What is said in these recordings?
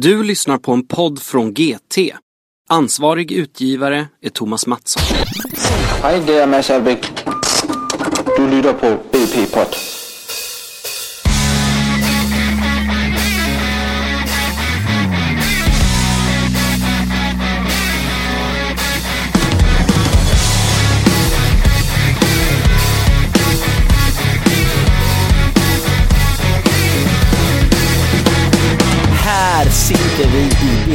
Du lyssnar på en podd från GT. Ansvarig utgivare är Thomas Mattsson. Hej, det är Mats Albeck. Du lyssnar på BP-podd.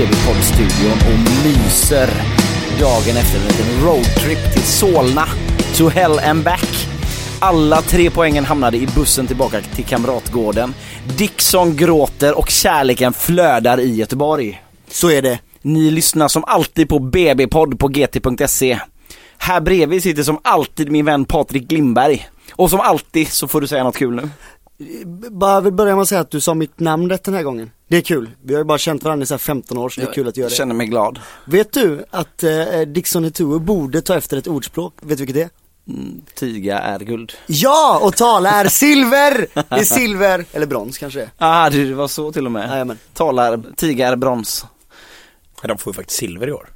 TV12-studion och myser dagen efter en liten roadtrip till Solna, to hell and back. Alla tre poängen hamnade i bussen tillbaka till Kamratgården. Dixon gråter och kärleken flödar i Göteborg. Så är det. Ni lyssnar som alltid på BB-podd på gt.se. Här bredvid sitter som alltid min vän Patrik Glimberg. Och som alltid så får du säga något kul nu. Bara vill börja med att säga att du sa mitt namn rätt den här gången. Det är kul. Vi har ju bara känt varandra i så här 15 år så det är kul att göra Jag det. känner mig glad. Vet du att eh, Dixon Etuo borde ta efter ett ordspråk? Vet du vilket det är? Tiga är guld. Ja! Och tala är silver! Det är silver, eller brons kanske det är. Ah, det var så till och med. Jajamän. Talar, tigar, brons. Men de får ju faktiskt silver i år.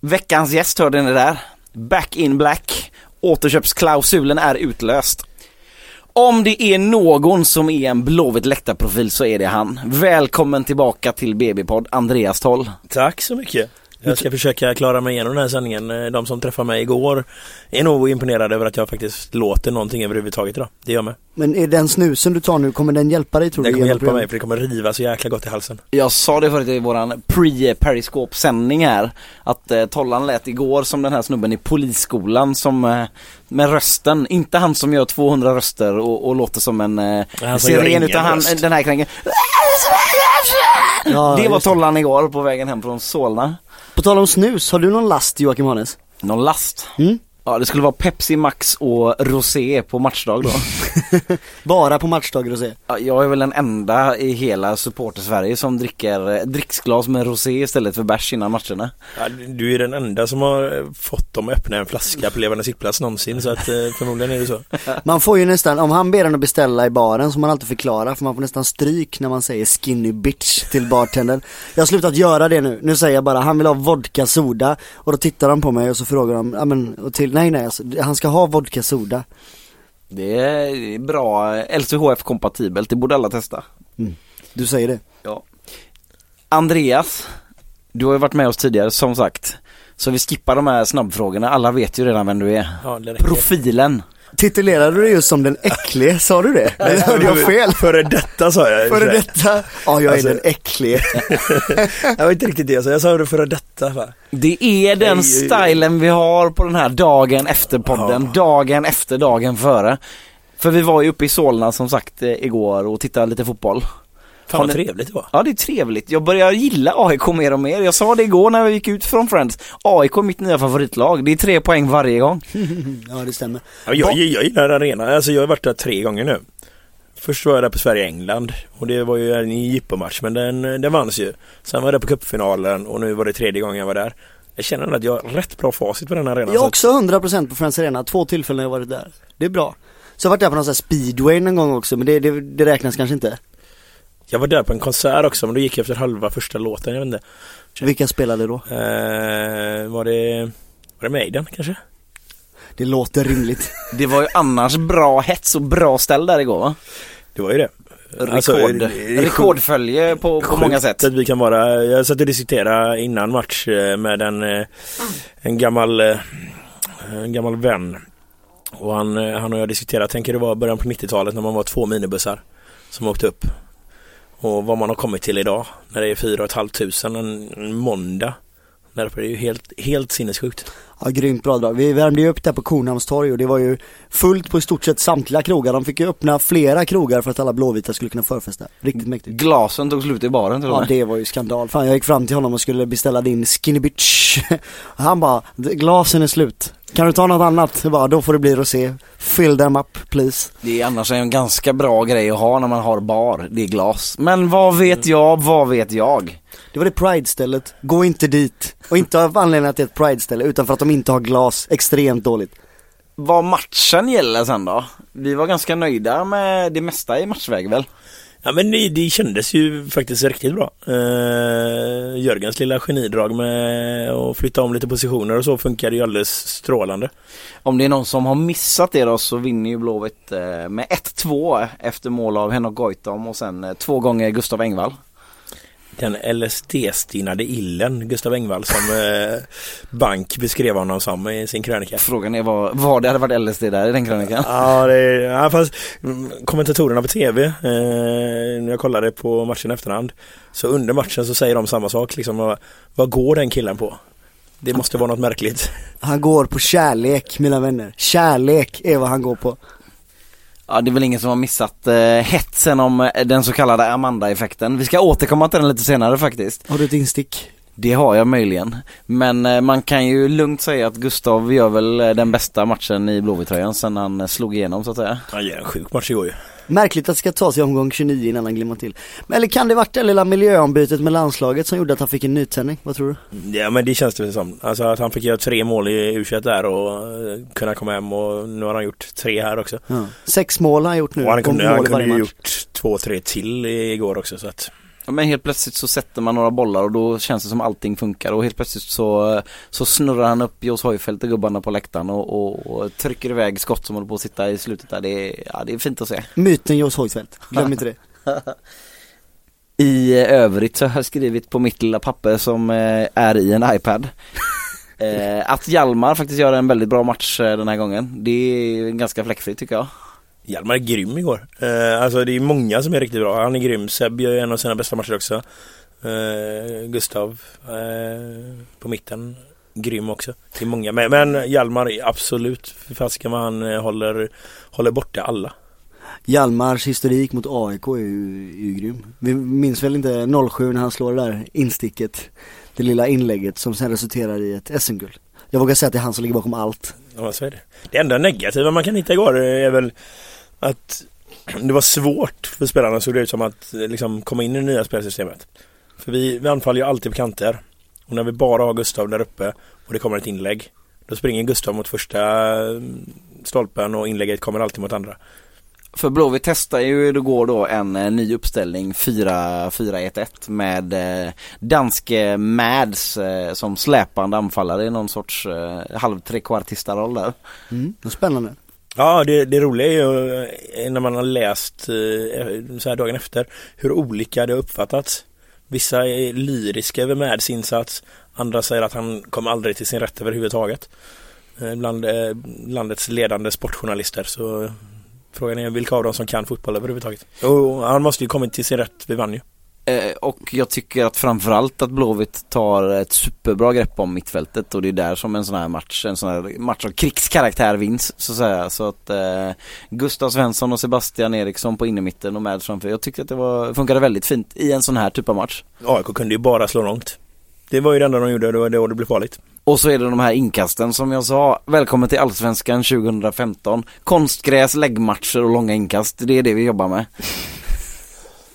Veckans gäst hörde ni där. Back in black. Återköpsklausulen är utlöst. Om det är någon som är en Blåvitt läktarprofil så är det han. Välkommen tillbaka till BB-podd, Andreas Toll. Tack så mycket. Jag ska försöka klara mig igenom den här sändningen. Eh, De som träffade mig igår är nog imponerade över att jag faktiskt låter någonting överhuvudtaget idag. Det gör jag med. Men är den snusen du tar nu, kommer den hjälpa dig tror Det du? kommer genom hjälpa mig för det kommer riva så jäkla gott i halsen. Jag sa det förut i våran pre-periskop-sändning här att eh, Tollan lät igår som den här snubben i polisskolan som eh, med rösten, inte han som gör 200 röster och, och låter som en eh, Han siren utan han, röst. den här krängen Ja, Det var. Tollan igår på vägen hem från Solna På tal om snus, har du någon last Joakim Hannes? Någon last? Mm? Ja det skulle vara Pepsi Max och Rosé på matchdag då Bara på matchdagar och se. ja, Jag är väl den enda i hela supporter-Sverige som dricker eh, dricksglas med rosé istället för bärs innan matcherna Ja, du är den enda som har eh, fått dem att öppna en flaska på levande sittplats någonsin så att eh, förmodligen är det så. Man får ju nästan, om han ber en att beställa i baren så får man alltid förklara för man får nästan stryk när man säger skinny bitch till bartendern. Jag har slutat göra det nu, nu säger jag bara han vill ha vodka soda och då tittar de på mig och så frågar de, ja men och till, nej nej alltså, han ska ha vodka soda. Det är bra LCHF kompatibelt, det borde alla testa. Du säger det. Ja. Andreas, du har ju varit med oss tidigare som sagt. Så vi skippar de här snabbfrågorna, alla vet ju redan vem du är. Ja. Profilen Titulerade du dig just som den äcklige, sa du det? Eller hörde jag fel? Före detta sa jag. Före detta? Ja jag är Alltså- den äcklige. Jag var inte riktigt det jag sa, jag sa det före detta va. Det är den stilen vi har på den här dagen efter podden, dagen efter dagen före För vi var ju uppe i Solna som sagt eh, igår och tittade lite fotboll Fan vad ni- trevligt det var. Ja det är trevligt, jag börjar gilla AIK mer och mer. Jag sa det igår när vi gick ut från Friends. AIK är mitt nya favoritlag, det är tre poäng varje gång. Ja det stämmer. Ja, jag, jag gillar arenan, alltså jag har varit där tre gånger nu. Först var jag där på Sverige-England och det var ju en jippomatch men den, den vanns ju. Sen var jag där på cupfinalen och nu var det tredje gången jag var där. Jag känner att jag har rätt bra facit på den arenan. Jag har också 100% på Friends Arena, två tillfällen har jag varit där. Det är bra. Så jag har varit där på någon sån här speedway någon gång också men det, det, det räknas kanske inte. Jag var där på en konsert också men då gick jag efter halva första låten, jag vet inte. Vilka spelade då? Eh, var det, var det Maiden kanske? Det låter rimligt. Det var ju annars bra hets och bra ställ där igår va? Det var ju det. Rekord, Alltså, det är rekordfölje på, på många sätt. att vi kan vara, jag satt och diskuterade innan match eh, med en, eh, en gammal, eh, en gammal vän. Och han, han och jag diskuterade, tänker det var början på 90-talet när man var två minibussar som åkte upp. Och vad man har kommit till idag när det är fyra och ett halvt tusen en, en måndag. Där uppe, det är ju helt, helt sinnessjukt. Ja grymt bra drag. Vi värmde ju upp där på Kornhamns torg och det var ju fullt på i stort sett samtliga krogar. De fick ju öppna flera krogar för att alla blåvita skulle kunna förfesta. Riktigt mäktigt. Glasen tog slut i baren till Ja det var ju skandal. Fan jag gick fram till honom och skulle beställa din skinny bitch. Han bara, glasen är slut. Kan du ta något annat? Bara, då får det bli rosé. Fill them up please. Det är annars en ganska bra grej att ha när man har bar, det är glas. Men vad vet jag, vad vet jag? Det var det Pride-stället. Gå inte dit. Och inte av anledning att det är ett Pride-ställe utan för att de inte har glas. Extremt dåligt. Vad matchen gäller sen då? Vi var ganska nöjda med det mesta i matchväg väl? Ja men det, det kändes ju faktiskt riktigt bra. Eh, Jörgens lilla genidrag med att flytta om lite positioner och så funkade ju alldeles strålande. Om det är någon som har missat det då så vinner ju Blåvitt eh, med 1-2 efter mål av Henok Goitom och sen eh, två gånger Gustav Engvall. Den LSD-stinade illen Gustav Engvall som eh, Bank beskrev honom som i sin krönika. Frågan är vad, vad det hade varit LSD där i den krönikan. Ja, det, ja fast mm, kommentatorerna på tv, eh, när jag kollade på matchen i efterhand, så under matchen så säger de samma sak liksom. Vad, vad går den killen på? Det måste vara något märkligt. Han går på kärlek mina vänner. Kärlek är vad han går på. Ja det är väl ingen som har missat eh, hetsen om eh, den så kallade Amanda-effekten. Vi ska återkomma till den lite senare faktiskt. Har du ett instick? Det har jag möjligen. Men eh, man kan ju lugnt säga att Gustav gör väl eh, den bästa matchen i Blåvitt-tröjan sen han eh, slog igenom så att säga. Han gör en sjuk match igår ju. Märkligt att det ska ta sig omgång 29 innan han glimmar till. Men eller kan det varit det lilla miljöombytet med landslaget som gjorde att han fick en nytändning? Vad tror du? Ja men det känns det väl som. Alltså att han fick göra tre mål i u där och eh, kunna komma hem och nu har han gjort tre här också. Ja. Sex mål har han gjort nu. Och han kunde, han ju gjort två, tre till igår också så att Ja, Men helt plötsligt så sätter man några bollar och då känns det som allting funkar och helt plötsligt så, så snurrar han upp Jos Hojfeldt och gubbarna på läktaren och, och, och trycker iväg skott som håller på att sitta i slutet där. Det är, ja, det är fint att se. Myten Jos Hojfeldt, glöm inte det. I övrigt så har jag skrivit på mitt lilla papper som eh, är i en iPad eh, Att Hjalmar faktiskt gör en väldigt bra match eh, den här gången Det är ganska fläckfritt tycker jag Hjalmar är grym igår. Eh, alltså det är många som är riktigt bra. Han är grym. Seb gör en av sina bästa matcher också. Eh, Gustav eh, på mitten. Grym också. Det är många. Men, men Hjalmar är absolut. För fasiken vad han eh, håller, håller borta alla. Hjalmars historik mot AIK är ju, är ju grym. Vi minns väl inte 07 när han slår det där insticket. Det lilla inlägget som sen resulterar i ett SM-guld. Jag vågar säga att det är han som ligger bakom allt. Ja, så är det. Det enda negativa man kan hitta igår är väl att det var svårt för spelarna såg det ut som att eh, liksom komma in i det nya spelsystemet. För vi, vi anfaller ju alltid på kanter. Och när vi bara har Gustav där uppe och det kommer ett inlägg. Då springer Gustav mot första eh, stolpen och inlägget kommer alltid mot andra. För Blåvitt testar ju igår då en eh, ny uppställning 4-4-1-1 med eh, danske Mads eh, som släpande anfallare i någon sorts eh, halv trekvartista-roll där. Mm. Det är spännande. Ja, det, det roliga är ju eh, när man har läst eh, så här dagen efter hur olika det har uppfattats. Vissa är lyriska över Mads insats, andra säger att han kom aldrig till sin rätt överhuvudtaget. Eh, bland landets ledande sportjournalister så frågan är vilka av dem som kan fotboll överhuvudtaget. Och han måste ju kommit till sin rätt, vi vann ju. Eh, och jag tycker att framförallt att Blåvitt tar ett superbra grepp om mittfältet och det är där som en sån här match, en sån här match av krigskaraktär vinns så att säga. Så att eh, Gustav Svensson och Sebastian Eriksson på innermitten och med framför. Jag tyckte att det var, funkade väldigt fint i en sån här typ av match. AIK kunde ju bara slå långt. Det var ju det enda de gjorde, det var då det blev farligt. Och så är det de här inkasten som jag sa. Välkommen till Allsvenskan 2015. Konstgräs, läggmatcher och långa inkast. Det är det vi jobbar med.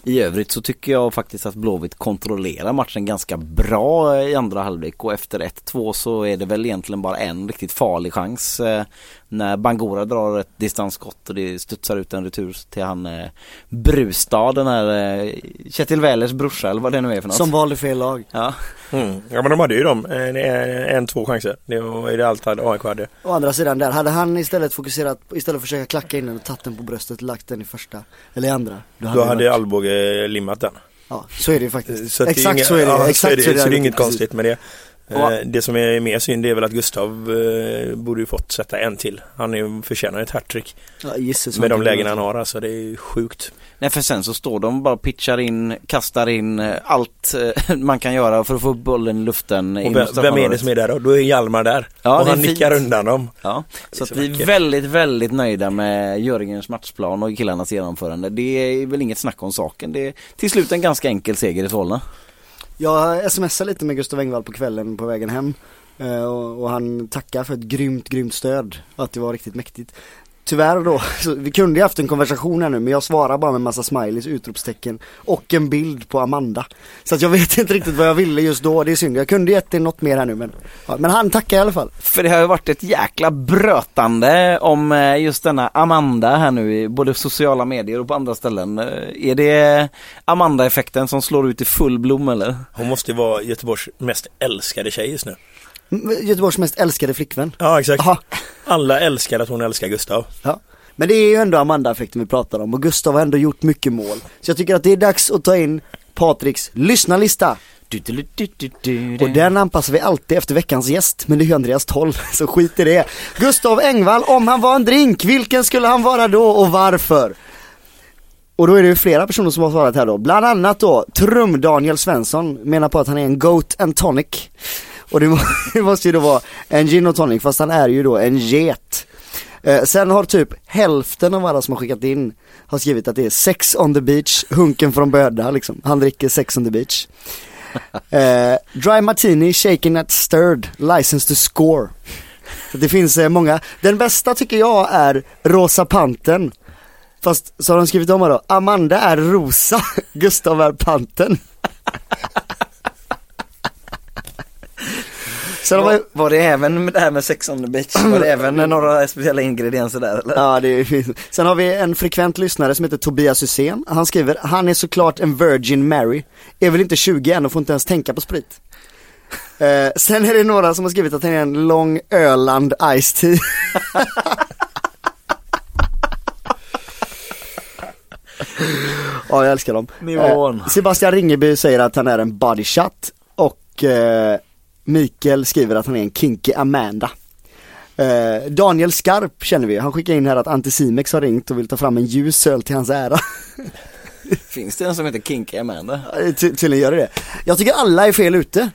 I övrigt så tycker jag faktiskt att Blåvitt kontrollerar matchen ganska bra i andra halvlek och efter 1-2 så är det väl egentligen bara en riktigt farlig chans eh, när Bangora drar ett distansskott och det studsar ut en retur till han eh, Brustad, den här eh, Kjetil Wählers brorsa eller vad det nu är för något. Som valde fel lag. Ja. Mm. Ja men de hade ju dem, en, en, en två chanser. Det var det allt hade AIK hade. Å andra sidan där, hade han istället fokuserat, istället för att försöka klacka in den och tagit den på bröstet, lagt den i första, eller i andra. Då det hade varit- Alvbåge limmat den. Ja, så är det ju faktiskt. Så exakt inga- så är det. ja, exakt så är det, så det är hade inget konstigt med det. Och- Eh, Det som är mer synd är väl att Gustav eh, borde ju fått sätta en till. Han är förtjänar ett hattrick. Ja, gisses med de lägen han har alltså. Det är ju sjukt. Nej för sen så står de bara pitchar in, kastar in eh, allt eh, man kan göra för att få upp bollen i luften Och vem, vem är det som är där då? Då är Hjalmar där. Ja, och han fint. nickar undan dem. Ja, så så vi är väldigt, väldigt nöjda med Jörgens matchplan och killarnas genomförande. Det är väl inget snack om saken. Det är till slut en ganska enkel seger i Solna. Jag smsade lite med Gustav Engvall på kvällen på vägen hem. Eh, och, han tackar för ett grymt, grymt stöd. Att det var riktigt mäktigt tyvärr då, så vi kunde ju haft en konversation här nu men jag svarar bara med massa smileys, utropstecken och en bild på Amanda. Så att jag vet inte riktigt vad jag ville just då, det är synd. Jag kunde gett det något mer här nu men, ja, men han tackar i alla fall. För det har ju varit ett jäkla brötande om eh, just denna Amanda här nu i både sociala medier och på andra ställen. Eh, Är det Amanda-effekten som slår ut i full blom eller? Hon måste ju vara Göteborgs mest älskade tjej just nu. Göteborgs mest älskade flickvän. Ja exakt. Jaha. Alla älskar att hon älskar Gustav. Ja. Men det är ju ändå Amanda-effekten vi pratar om och Gustav har ändå gjort mycket mål. Så jag tycker att det är dags att ta in Patriks lyssnarlista. Och den anpassar vi alltid efter veckans gäst, men det är ju Andreas 12, så skit i det. Gustav Engvall, om han var en drink, vilken skulle han vara då och varför? Och då är det ju flera personer som har svarat här då, bland annat då Trum-Daniel Svensson menar på att han är en Goat and Tonic. Och det må- det måste ju då vara en gin och tonic, fast han är ju då en get. Eh, sen har typ hälften av alla som har skickat in har skrivit att det är sex on the beach, hunken från Böda liksom. Han dricker sex on the beach. Eh, dry martini, shaken at stirred, license to score. Så det finns eh, många. Den bästa tycker jag är Rosa Panten. Fast så har de skrivit om här då, Amanda är rosa, Gustav är panten. Man, Var, var det även med det här med sex on the beach? Var det även några speciella ingredienser där eller? Ja, det är fint. Sen har vi en frekvent lyssnare som heter Tobias Hysén. Han skriver, han är såklart en Virgin Mary. Är väl inte 20 än och får inte ens tänka på sprit. Eh, sen är det några som har skrivit att han är en lång Öland Ice Tea. ja, jag älskar dem. Nivån. Eh, Sebastian Ringeby säger att han är en body shot och eh, Mikael skriver att han är en kinky Amanda. Eh, Daniel Skarp känner vi, han skickar in här att Anticimex har ringt och vill ta fram en ljus öl till hans ära. Finns det en som heter Kinky Amanda? Ty- tydligen gör det det. Jag tycker alla är fel ute.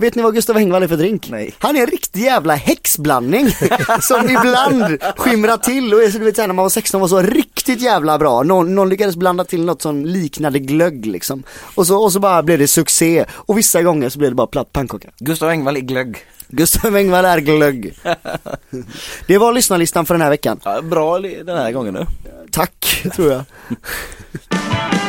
Vet ni vad Gustav Engvall är för drink? Nej. Han är en riktig jävla häxblandning som ibland skimrar till och är så, du vet när man var 16 var så riktigt jävla bra. Någon, någon lyckades blanda till något som liknade glögg liksom. Och så, och så bara blev det succé och vissa gånger så blev det bara platt pannkaka. Gustav Engvall i glögg. Gustav Engvall är glögg. Det var lyssnarlistan för den här veckan. Ja, bra den här gången nu. Tack, tror jag.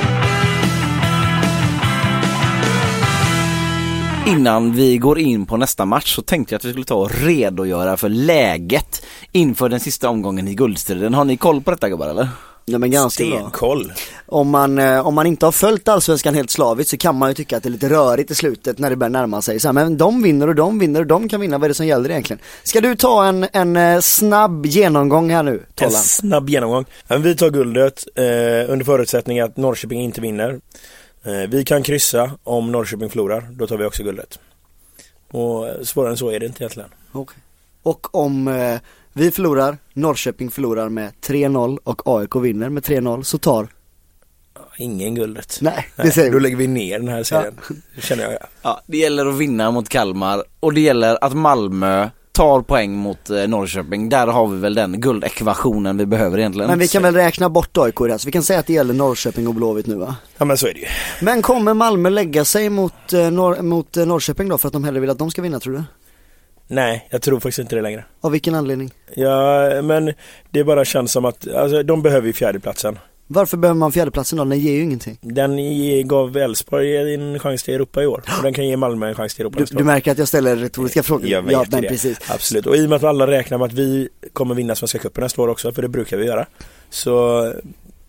Innan vi går in på nästa match så tänkte jag att vi skulle ta och redogöra för läget inför den sista omgången i guldstriden. Har ni koll på detta gubbar eller? Ja men ganska bra. Stenkoll. Om man, eh, om man inte har följt Allsvenskan helt slaviskt så kan man ju tycka att det är lite rörigt i slutet när det börjar närma sig. Så här, men de vinner och de vinner och de kan vinna, vad är det som gäller egentligen? Ska du ta en, en eh, snabb genomgång här nu, En Tollan? snabb genomgång. Men vi tar guldet eh, under förutsättning att Norrköping inte vinner. Eh, vi kan kryssa om Norrköping förlorar. Då tar vi också guldet. Och eh, svårare än så är det inte egentligen. Okej. Och om eh, vi förlorar, Norrköping förlorar med 3-0 och AIK vinner med 3-0 så tar, Ingen guldet. nej det Nej, säger då lägger vi ner den här serien. Det känner jag. Ja. Ja, det gäller att vinna mot Kalmar och det gäller att Malmö tar poäng mot eh, Norrköping. Där har vi väl den guldekvationen vi behöver egentligen. Men vi kan väl räkna bort AIK i det här, så vi kan säga att det gäller Norrköping och Blåvitt nu va? ja men så är det ju. Men kommer Malmö lägga sig mot, eh, Norr, mot eh, Norrköping då för att de hellre vill att de ska vinna tror du? Nej, jag tror faktiskt inte det längre. Av vilken anledning? Ja, men det bara känns som att, alltså de behöver ju fjärdeplatsen. Varför behöver man fjärdeplatsen då? Den ger ju ingenting. Den gav Elfsborg en chans till Europa i år. Och den kan ge Malmö en chans till Europa Du, du märker att jag ställer retoriska frågor. Jag vet ja, men det. precis. Absolut. Och i och med att alla räknar med att vi kommer vinna Svenska cupen nästa år också, för det brukar vi göra. Så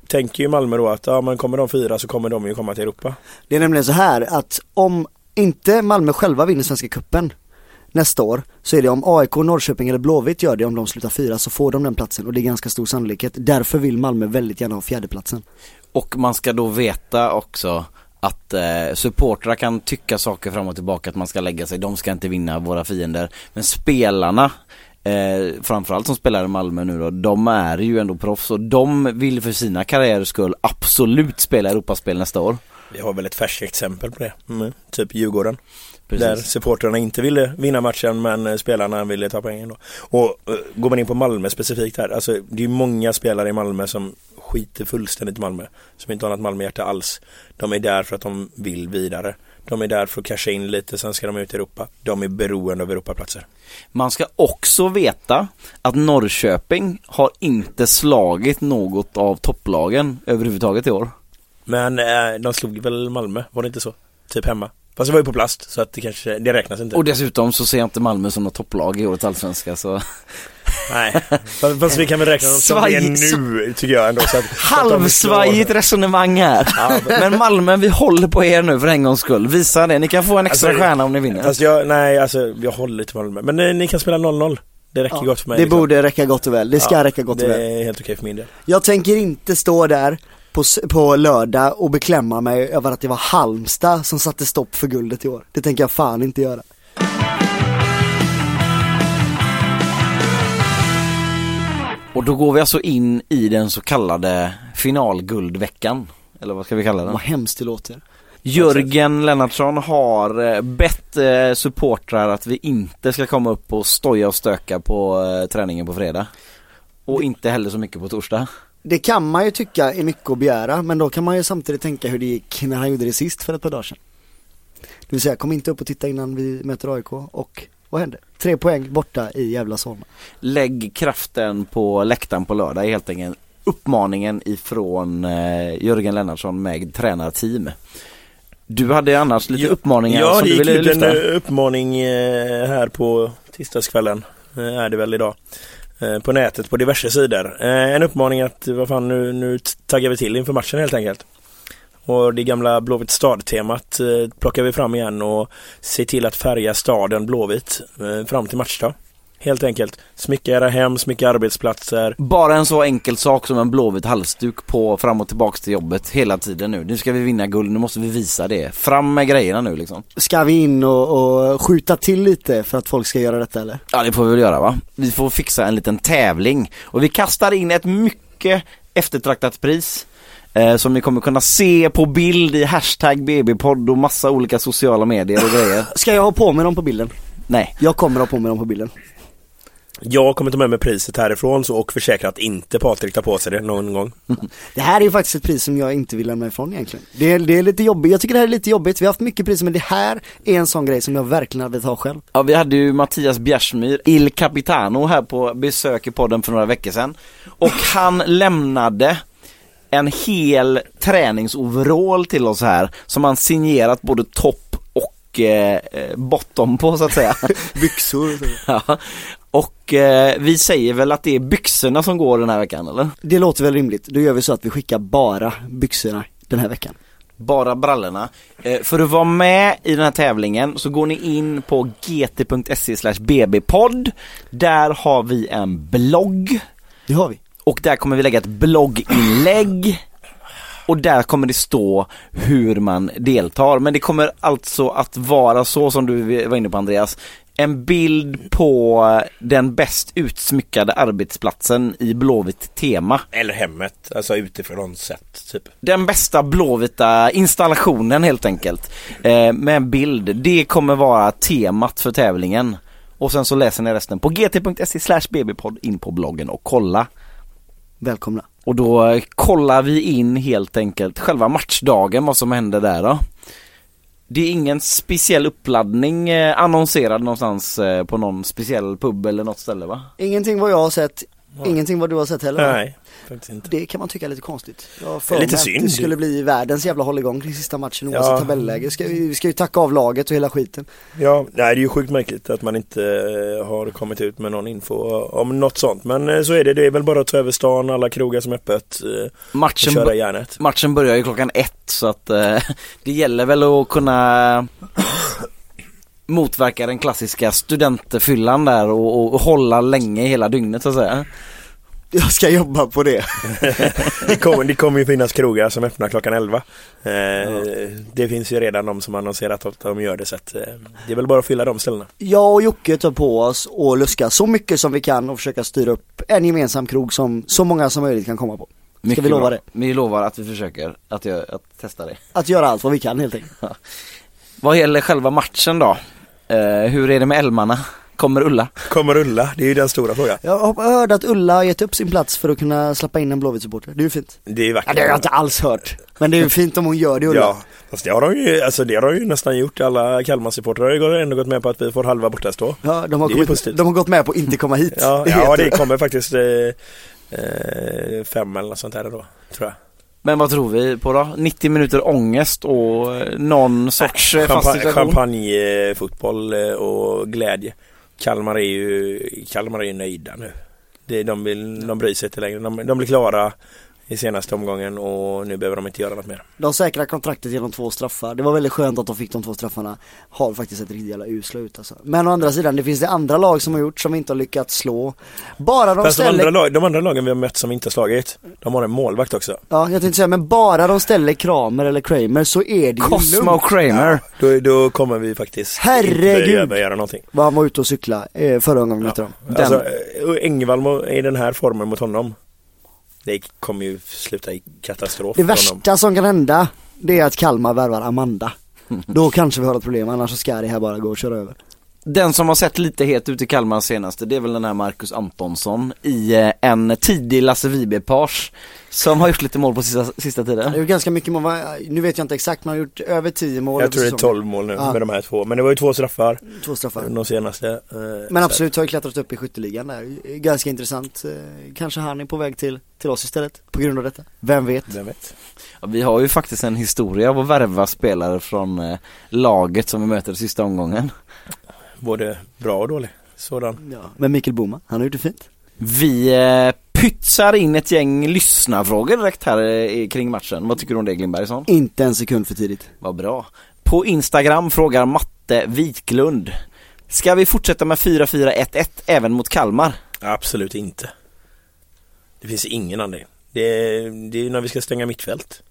tänker ju Malmö då att, ja men kommer de fyra så kommer de ju komma till Europa. Det är nämligen så här att om inte Malmö själva vinner Svenska Cupen nästa år så är det om AIK, Norrköping eller Blåvitt gör det om de slutar fyra så får de den platsen och det är ganska stor sannolikhet. Därför vill Malmö väldigt gärna ha fjärdeplatsen. Och man ska då veta också att eh, supportrar kan tycka saker fram och tillbaka att man ska lägga sig, de ska inte vinna våra fiender. Men spelarna, eh, framförallt som spelar i Malmö nu då, de är ju ändå proffs och de vill för sina karriärers skull absolut spela Europaspel nästa år. Vi har väl ett färskt exempel på det. Mm. Typ Djurgården. Precis. Där supportrarna inte ville vinna matchen men eh, spelarna ville ta poängen då. Och uh, går man in på Malmö specifikt här, alltså det är många spelare i Malmö som skiter fullständigt i Malmö. Som inte har något Malmö-hjärta alls. De är där för att de vill vidare. De är där för att casha in lite, sen ska de ut i Europa. De är beroende av Europaplatser. Man ska också veta att Norrköping har inte slagit något av topplagen överhuvudtaget i år. Men eh, de slog väl Malmö, var det inte så? Typ hemma. Fast det var ju på plast, så att det kanske, det räknas inte. Och dessutom så ser jag inte Malmö som något topplag i årets allsvenska så Nej, fast, vi kan väl räkna dem som det är nu, tycker jag ändå. Så att, Halvsvajigt resonemang här. Men Malmö, vi håller på er nu för en gångs skull. Visa det, ni kan få en extra Alltså, stjärna om ni vinner. Fast jag, nej alltså jag håller lite på Malmö. Men eh, ni kan spela 0-0. Det räcker gott för mig. Det liksom. borde räcka gott och väl, det ska Ja, räcka gott och Det väl. är helt okej för min del. Jag tänker inte stå där på, på lördag och beklämma mig över att det var Halmstad som satte stopp för guldet i år. Det tänker jag fan inte göra. Och då går vi alltså in i den så kallade finalguldveckan. Eller vad ska vi kalla den? Vad hemskt det låter. Jörgen Lennartsson har eh, bett eh, supportrar att vi inte ska komma upp och stoja och stöka på eh, träningen på fredag. Och inte heller så mycket på torsdag. Det kan man ju tycka är mycket att begära, men då kan man ju samtidigt tänka hur det gick när han gjorde det sist för ett par dagar sedan. Det vill säga, kom inte upp och titta innan vi möter AIK och vad hände? Tre poäng borta i jävla Solna. Lägg kraften på läktaren på lördag är helt enkelt uppmaningen ifrån eh, Jörgen Lennartsson med tränarteam. Du hade annars lite uppmaningar Ja, som det du gick ville ut en lyfta. eh, uppmaning eh, här på tisdagskvällen. eh, Är det väl idag. Eh, på nätet på diverse sidor. Eh, en uppmaning att vad fan nu, nu taggar vi till inför matchen helt enkelt. Och det gamla Blåvitt stad-temat eh, plockar vi fram igen och ser till att färga staden blåvitt fram till matchdag. Helt enkelt. Smycka era hem, smycka arbetsplatser. Bara en så enkel sak som en blåvit halsduk på fram och tillbaks till jobbet hela tiden nu. Nu ska vi vinna guld, nu måste vi visa det. Fram med grejerna nu liksom. Ska vi in och, och skjuta till lite för att folk ska göra detta eller? Ja det får vi väl göra va. Vi får fixa en liten tävling. Och vi kastar in ett mycket eftertraktat pris. Eh, som ni kommer kunna se på bild i hashtag BB-podd och massa olika sociala medier och grejer. Ska jag ha på mig dem på bilden? Nej. Jag kommer ha på mig dem på bilden. Jag kommer ta med mig priset härifrån så och försäkra att inte Patrik tar på sig det någon gång. Det här är ju faktiskt ett pris som jag inte vill lämna ifrån egentligen. Det är, det är lite jobbigt, jag tycker det här är lite jobbigt. Vi har haft mycket priser men det här är en sån grej som jag verkligen hade velat ha själv. Ja, vi hade ju Mattias Bjärsmyr, Il Capitano här på besök i podden för några veckor sedan. Och han lämnade en hel träningsoverall till oss här som han signerat både topp bottom på så att säga. Byxor och ja. Och eh, vi säger väl att det är byxorna som går den här veckan eller? Det låter väl rimligt. Då gör vi så att vi skickar bara byxorna den här veckan. Bara brallorna. Eh, för att vara med i den här tävlingen så går ni in på gt.se bbpodd. Där har vi en blogg. Det har vi. Och där kommer vi lägga ett blogginlägg. Och där kommer det stå hur man deltar. Men det kommer alltså att vara så som du var inne på Andreas. En bild på den bäst utsmyckade arbetsplatsen i blåvitt tema. Eller hemmet, alltså utifrån sett typ. Den bästa blåvita installationen helt enkelt. Eh, med en bild. Det kommer vara temat för tävlingen. Och sen så läser ni resten på gt.se bbpodd in på bloggen och kolla. Välkomna. Och då kollar vi in helt enkelt själva matchdagen, vad som händer där då. Det är ingen speciell uppladdning eh, annonserad någonstans eh, på någon speciell pub eller något ställe va? Ingenting vad jag har sett, ingenting vad du har sett heller? Nej, faktiskt inte. Det kan man tycka är lite konstigt. Jag för lite mig att synd. Det skulle bli världens jävla hålligång kring sista matchen oavsett Ja. tabelläge. Ska vi, vi ska ju tacka av laget och hela skiten. Ja, nej det är ju sjukt märkligt att man inte eh, har kommit ut med någon info om något sånt. Men eh, så är det, det är väl bara att ta över stan, alla krogar som är öppet eh, och Matchen, köra bo- järnet. matchen börjar ju klockan ett så att det gäller väl att kunna motverka den klassiska studentfyllan där och, och, och hålla länge hela dygnet så att säga. Jag ska jobba på det. Det kommer, det kommer ju finnas krogar som öppnar klockan 11. Eh, Det finns ju redan de som annonserat att de gör det så att eh, det är väl bara att fylla de ställena. Jag och Jocke tar på oss och luska så mycket som vi kan och försöka styra upp en gemensam krog som så många som möjligt kan komma på. Ska vi lova bra. det? Vi lovar att vi försöker att, göra- att testa det. Att göra allt vad vi kan helt enkelt. Vad gäller själva matchen då? Eh, hur är det med älmarna? Kommer Ulla? Kommer Ulla? Det är ju den stora frågan. Jag har hört att Ulla har gett upp sin plats för att kunna släppa in en Blåvitt-supporter. Det är ju fint. Det är Ja, vackert. det har jag inte alls hört. Men det är ju fint om hon gör det Ulla. Ja, fast det har de ju, alltså det har de ju nästan gjort. Alla Kalmar-supportrar har ju ändå gått med på att vi får halva bortastå. Ja, de har, Det kommit, de har gått med på att inte komma hit. Ja, Det ja det kommer faktiskt eh, eh, fem eller något sånt här då, tror jag. Men vad tror vi på då? 90 minuter ångest och eh, någon sorts eh, fast situation? Champagnefotboll eh, och glädje. Kalmar är ju, Kalmar är ju nöjda nu. Det, de, vill, de bryr sig inte längre. De, de blir klara i senaste omgången och nu behöver de inte göra något mer. De säkrar kontraktet genom två straffar. Det var väldigt skönt att de fick de två straffarna. Har faktiskt ett riktigt jävla usla ut alltså. Men å andra sidan, det finns det andra lag som har gjort som inte har lyckats slå. Bara de Fast de ställer... andra, lag, de andra lagen vi har mött som inte har slagit, de har en målvakt också. Ja, jag tänkte säga, men bara de ställer Kramer eller Kramer så är det ju Cosmo lugnt. Kramer. Då, då kommer vi faktiskt Herregud. inte behöva göra någonting. Vad han var ute och cykla eh, förra gången vi mötte dem. Den- Alltså, eh, Engvall i den här formen mot honom. Det kommer ju sluta i katastrof Det värsta som kan hända, det är att Kalmar värvar Amanda. Då kanske vi har ett problem, annars så ska det här bara gå och köra över. Den som har sett lite het ut i Kalmar senaste det är väl den här Marcus Antonsson i eh, en tidig Lasse Vibe-page som har gjort lite mål på sista, sista Det är tiden. ju ganska mycket mål, nu vet jag inte exakt, men har gjort över 10 mål Jag tror det är säsongen. 12 mål nu Ja. med de här två. Men det var ju två straffar, Två straffar. de senaste. eh, Men absolut har ju klättrat upp i skytteligan där. Ganska intressant. Eh, Kanske han är på väg till, till oss istället på grund av detta. Vem vet? Vem vet? Ja, vi har ju faktiskt en historia av att värva spelare från eh, laget som vi möter sista omgången. Både bra och dålig. Sådan. Ja. Men Mikael Boman, han har gjort det fint. Vi eh, pytsar in ett gäng lyssnarfrågor direkt här eh, kring matchen. Vad tycker du om det Glimbergsson? Inte en sekund för tidigt. Vad bra. På Instagram frågar Matte Wiklund. Ska vi fortsätta med 4-4-1-1 även mot Kalmar? Absolut inte. Det finns ingen anledning. Det är, det är när vi ska stänga mittfält.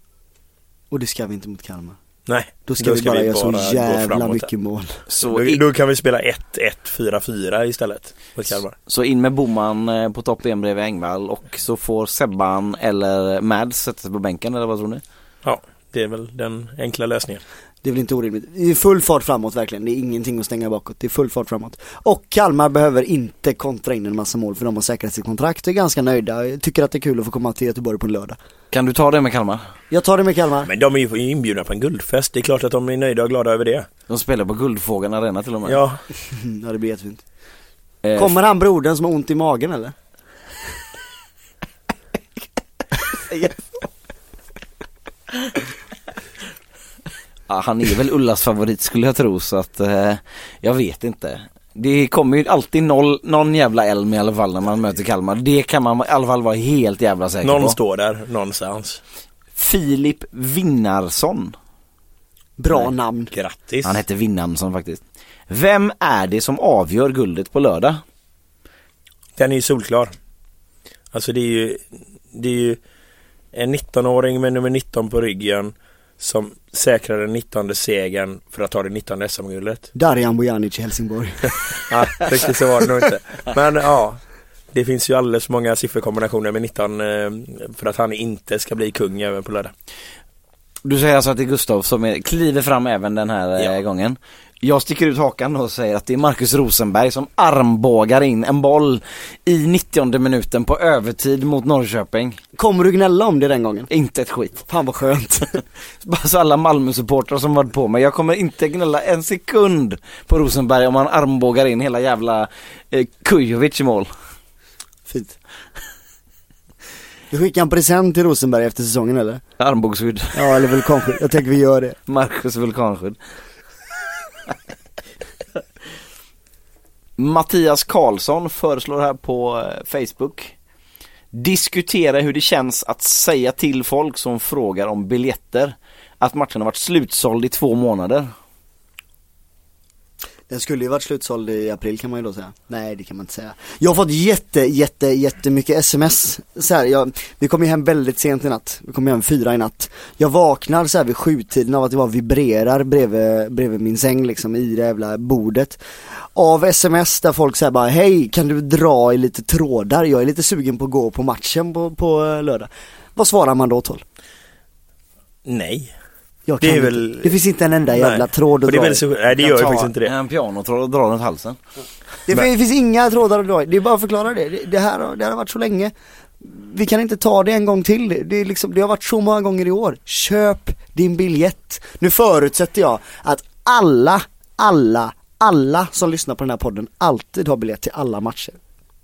Och det ska vi inte mot Kalmar. Nej, Då ska, vi bara göra så jävla mycket mål. Så, Då, i, då kan vi spela 1-1-4-4 istället Kalmar. så in med Boman eh, på topp igen bredvid Engvall och så får Sebban eller Mads sätta sig på bänken eller vad tror ni? Ja, det är väl den enkla lösningen. Det är väl inte orimligt. Det är full fart framåt verkligen. Det är ingenting att stänga bakåt. Det är full fart framåt. Och Kalmar behöver inte kontra in en massa mål för de har säkrat sitt kontrakt är ganska nöjda. Jag tycker att det är kul att få komma till Göteborg på en lördag. Kan du ta det med Kalmar? Jag tar det med Kalmar. Men de är ju inbjudna på en guldfest. Det är klart att de är nöjda och glada över det. De spelar på Guldfågeln Arena till och med. Ja, Ja, det blir jättefint. Eh, Kommer han brodern som har ont i magen eller? Ja, han är väl Ullas favorit skulle jag tro så att eh, jag vet inte. Det kommer ju alltid noll, någon jävla elm i alla fall när man möter Kalmar. Det kan man i alla fall vara helt jävla säker någon på. står där någonstans. Filip Winnarsson. Bra Nej. namn. Grattis. Han heter Winnarsson faktiskt. Vem är det som avgör guldet på lördag? Den är ju solklar. Alltså det är ju, det är ju en 19-åring med nummer 19 på ryggen som säkrar den 19 segern för att ta det 19 SM-guldet. Darijan Bojanic i Helsingborg. Ja, riktigt så var det nog inte. Men ja, det finns ju alldeles för många sifferkombinationer med 19 eh, för att han inte ska bli kung även på lördag. Du säger alltså att det är Gustav som är, kliver fram även den här Ja. eh, gången. Jag sticker ut hakan och säger att det är Marcus Rosenberg som armbågar in en boll i 90 minuten på övertid mot Norrköping. Kommer du gnälla om det den gången? Inte ett skit. Fan vad skönt. Bara så alla Malmö-supportrar som varit på mig. Jag kommer inte gnälla en sekund på Rosenberg om han armbågar in hela jävla eh, Kujovic i mål. Fint. Du skickar en present till Rosenberg efter säsongen eller? Armbågsskydd. Ja eller vulkanskydd. Jag tänker vi gör det. Marcus vulkanskydd. Mattias Karlsson föreslår här på eh, Facebook Diskutera hur det känns att säga till folk som frågar om biljetter att matchen har varit slutsåld i två månader. Den skulle ju varit slutsåld i april kan man ju då säga. Nej det kan man inte säga. Jag har fått jätte, jätte, jättemycket sms. Så här, jag, vi kom ju hem väldigt sent i natt. Vi kom hem fyra i natt. Jag vaknar så här vid sjutiden av att det bara vibrerar bredvid, bredvid min säng liksom i det jävla bordet. Av sms där folk säger bara hej kan du dra i lite trådar? Jag är lite sugen på att gå på matchen på, på eh, lördag. Vad svarar man då Tol? Nej. Jag Det är inte. väl- det finns inte en enda jävla Nej. tråd Och att det är dra i. så, nej det gör ju faktiskt inte det. En pianotråd och dra runt halsen. Det Men- finns inga trådar att dra i. Det är bara att förklara det. Det, det, här, har- det här har varit så länge. Vi kan inte ta det en gång till. Det, det, är liksom, det har varit så många gånger i år. Köp din biljett. Nu förutsätter jag att alla, alla, alla som lyssnar på den här podden alltid har biljett till alla matcher.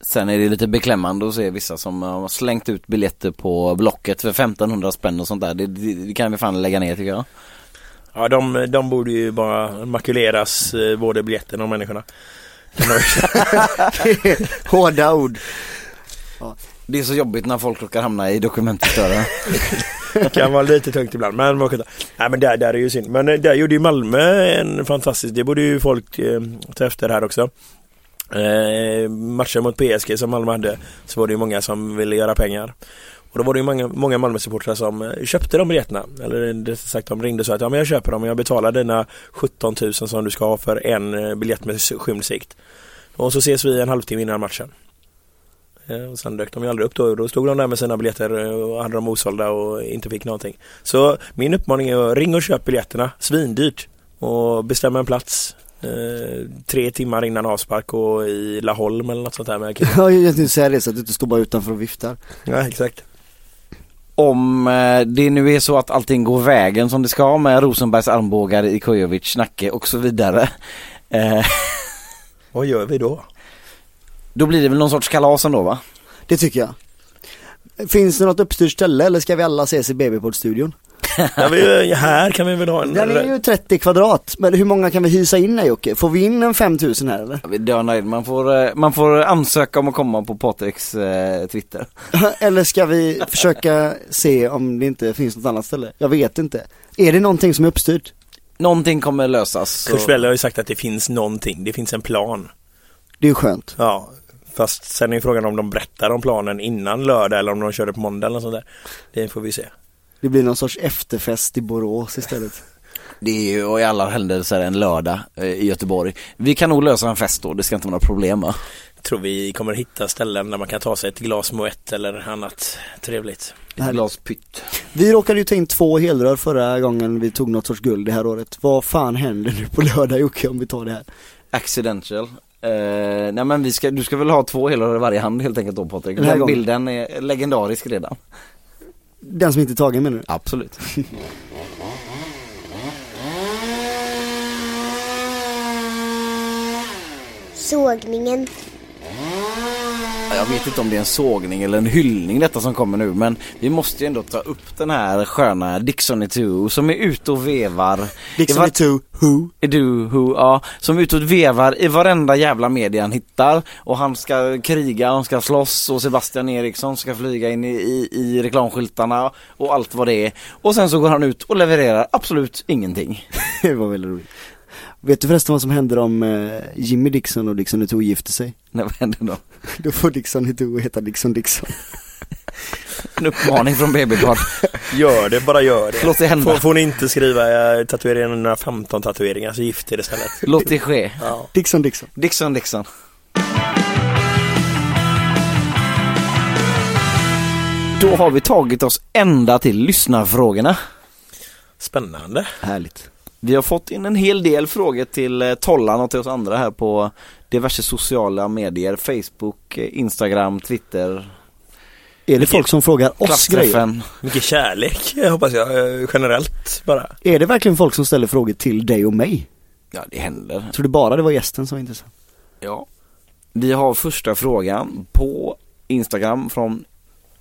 Sen är det lite beklämmande att se vissa som har slängt ut biljetter på Blocket för 1500 spänn och sånt där. Det, det, det kan vi fan lägga ner tycker jag. Ja, de, de borde ju bara makuleras, eh, både biljetterna och människorna. Man Hårda ord. Det är så jobbigt när folk råkar hamna i dokumentförstörare. kan vara lite tungt ibland, men skit. Nej men där, där är ju synd. Men eh, där gjorde ju Malmö en fantastisk, det borde ju folk eh, ta efter här också. Eh, matchen mot PSG som Malmö hade så var det ju många som ville göra pengar. Och då var det ju många, många Malmö-supportrar som eh, köpte de biljetterna. Eller rättare sagt de ringde och sa att ja, men jag köper dem och jag betalar dina 17 000 som du ska ha för en eh, biljett med skymd sikt. Och så ses vi en halvtimme innan matchen. Eh, och sen dök de ju aldrig upp då. Då stod de där med sina biljetter och hade dem osålda och inte fick någonting. Så min uppmaning är att ring och köp biljetterna, svindyrt. Och bestäm en plats. Eh, tre timmar innan avspark och i Laholm eller något sånt där med Ja, jag tänkte säga det så att du inte står bara utanför och viftar. Ja exakt. Om eh, det nu är så att allting går vägen som det ska med Rosenbergs armbågar i Kujovic nacke och så vidare. Eh, Vad gör vi då? då blir det väl någon sorts kalas ändå va? Det tycker jag. Finns det något uppstyrt ställe eller ska vi alla ses i BB-poddstudion? Ja, vi, här kan vi väl ha en... Den är ju 30 kvadrat, men hur många kan vi hysa in här Jocke? Får vi in en 5000 här eller? Jag är dönöjd. Man får, eh, man får ansöka om att komma på Patriks eh, Twitter. eller ska vi försöka se om det inte finns något annat ställe? Jag vet inte. Är det någonting som är uppstyrt? Någonting kommer lösas. så- har ju sagt att det finns någonting, det finns en plan. Det är ju skönt. Ja, fast sen är ju frågan om de berättar om planen innan lördag eller om de körde på måndag eller sånt där. Det får vi se. Det blir någon sorts efterfest i Borås istället. Det är ju i alla händelser en lördag eh, i Göteborg. Vi kan nog lösa en fest då, det ska inte vara några problem va? Tror vi kommer hitta ställen där man kan ta sig ett glas Moët eller annat trevligt. Ett glas pytt. Vi råkade ju ta in två helrör förra gången vi tog något sorts guld det här året. Vad fan händer nu på lördag Jocke om vi tar det här? Accidental. Eh, nej men vi ska, du ska väl ha två hela i varje hand helt enkelt då Patrik. Den här Den bilden är legendarisk redan. Den som inte är tagen menar du? Absolut. Sågningen. Jag vet inte om det är en sågning eller en hyllning detta som kommer nu men vi måste ju ändå ta upp den här sköna Dixon i Two som är ute och vevar. Dixon var- i two, who? Är du who, ja, som är ute och vevar i varenda jävla media han hittar och han ska kriga, han ska slåss och Sebastian Eriksson ska flyga in i, i, i reklamskyltarna och allt vad det är. Och sen så går han ut och levererar absolut ingenting. det var väldigt roligt. Vet du förresten vad som händer om eh, Jimmy Dixon och Dixon i two gifter sig? Nej, vad händer då? Då får Dixon two heta Dixon Dixon. En uppmaning från BB-podd. Gör det, bara gör det. Låt det hända. Får, får ni inte skriva eh, tatueringarna 15 tatueringar så gift er istället. Låt det ske. Ja. Dixon Dixon. Dixon Dixon. Då har vi tagit oss ända till lyssnarfrågorna. Spännande. Härligt. Vi har fått in en hel del frågor till eh, Tollan och till oss andra här på diverse sociala medier. Facebook, eh, Instagram, Twitter, Är det folk som frågar oss grejer? Mycket kärlek hoppas jag, eh, generellt bara. Är det verkligen folk som ställer frågor till dig och mig? Ja, det händer. Jag trodde bara det var gästen som var intressant. Ja. Vi har första frågan på Instagram från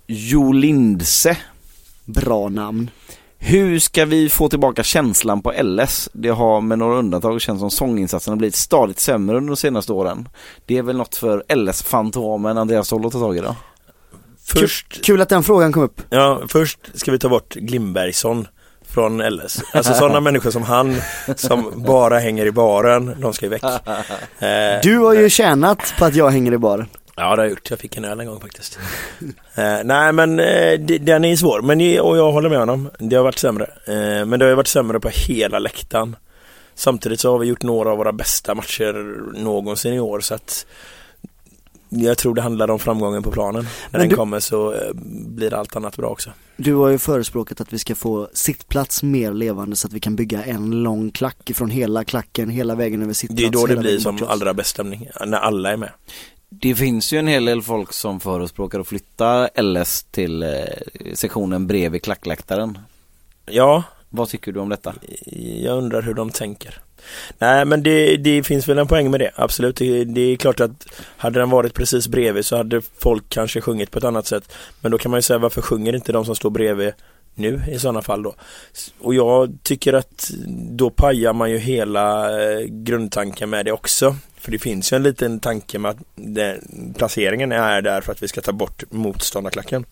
Jolindse. Bra namn. Hur ska vi få tillbaka känslan på LS? Det har med några undantag känts som sånginsatserna blivit stadigt sämre under de senaste åren. Det är väl något för LS-fantomen Andreas Toll att ta tag i då? Först, Kul att den frågan kom upp. ja, först ska vi ta bort Glimbergsson från LS. Alltså sådana människor som han som bara hänger i baren, de ska ju väck. Eh, Du har ju tjänat på att jag hänger i baren. Ja det har jag gjort, jag fick en öl en gång faktiskt. eh, nej men eh, den är svår, men och jag håller med honom. Det har varit sämre. Eh, men det har ju varit sämre på hela läktaren. Samtidigt så har vi gjort några av våra bästa matcher någonsin i år så att jag tror det handlar om framgången på planen. När Men den du- kommer så eh, blir allt annat bra också. Du har ju förespråkat att vi ska få sittplats mer levande så att vi kan bygga en lång klack från hela klacken hela vägen över sittplats. Det är då det blir som allra bäst stämning, när alla är med. Det finns ju en hel del folk som förespråkar att flytta LS till eh, sektionen bredvid klackläktaren. Ja, Vad tycker du om detta? jag undrar hur de tänker. Nej men det, det finns väl en poäng med det, absolut. Det, det är klart att hade den varit precis bredvid så hade folk kanske sjungit på ett annat sätt. Men då kan man ju säga varför sjunger inte de som står bredvid nu i sådana fall då? Och jag tycker att då pajar man ju hela eh, grundtanken med det också. För det finns ju en liten tanke med att den, placeringen är där för att vi ska ta bort motståndarklacken.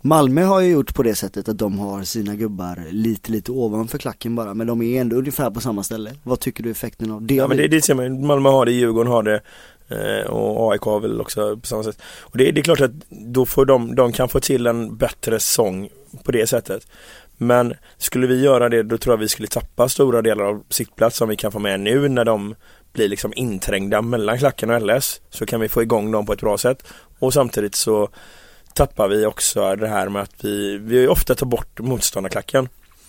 Malmö har ju gjort på det sättet att de har sina gubbar lite lite ovanför klacken bara men de är ändå ungefär på samma ställe. Vad tycker du effekten av det? Ja men det, det ser man, Malmö har det, Djurgården har det eh, och AIK har väl också på samma sätt. Och det, det är klart att då får de, de kan få till en bättre sång på det sättet. Men skulle vi göra det då tror jag vi skulle tappa stora delar av sittplats som vi kan få med nu när de blir liksom inträngda mellan klacken och LS. Så kan vi få igång dem på ett bra sätt. Och samtidigt så tappar vi också det här med att vi, vi ofta tar bort motståndarklacken.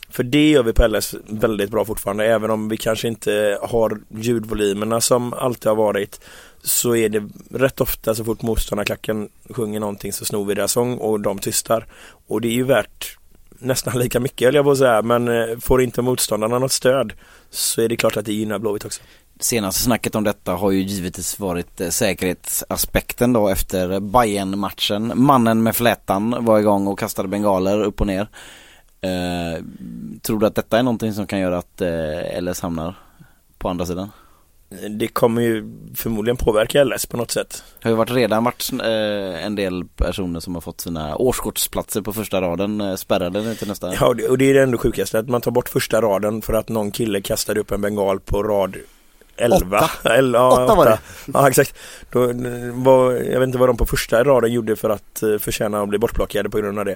För det gör vi på LS väldigt bra fortfarande även om vi kanske inte har ljudvolymerna som alltid har varit så är det rätt ofta så fort motståndarklacken sjunger någonting så snor vi deras sång och de tystar. Och det är ju värt nästan lika mycket höll jag på att säga men eh, får inte motståndarna något stöd så är det klart att det gynnar Blåvitt också. Senaste snacket om detta har ju givetvis varit eh, säkerhetsaspekten då efter bayern matchen Mannen med flätan var igång och kastade bengaler upp och ner. Eh, tror du att detta är någonting som kan göra att eh, LS hamnar på andra sidan? Det kommer ju förmodligen påverka LS på något sätt. Det har ju varit redan varit eh, en del personer som har fått sina årskortsplatser på första raden eh, spärrade nu till nästa. Ja, och det- och det är det ändå sjukaste att man tar bort första raden för att någon kille kastade upp en bengal på rad 11. Åtta. Eller, ja, Åtta var det. Ja, exakt. Då, var, jag vet inte vad de på första raden gjorde för att eh, förtjäna att bli bortplockade på grund av det.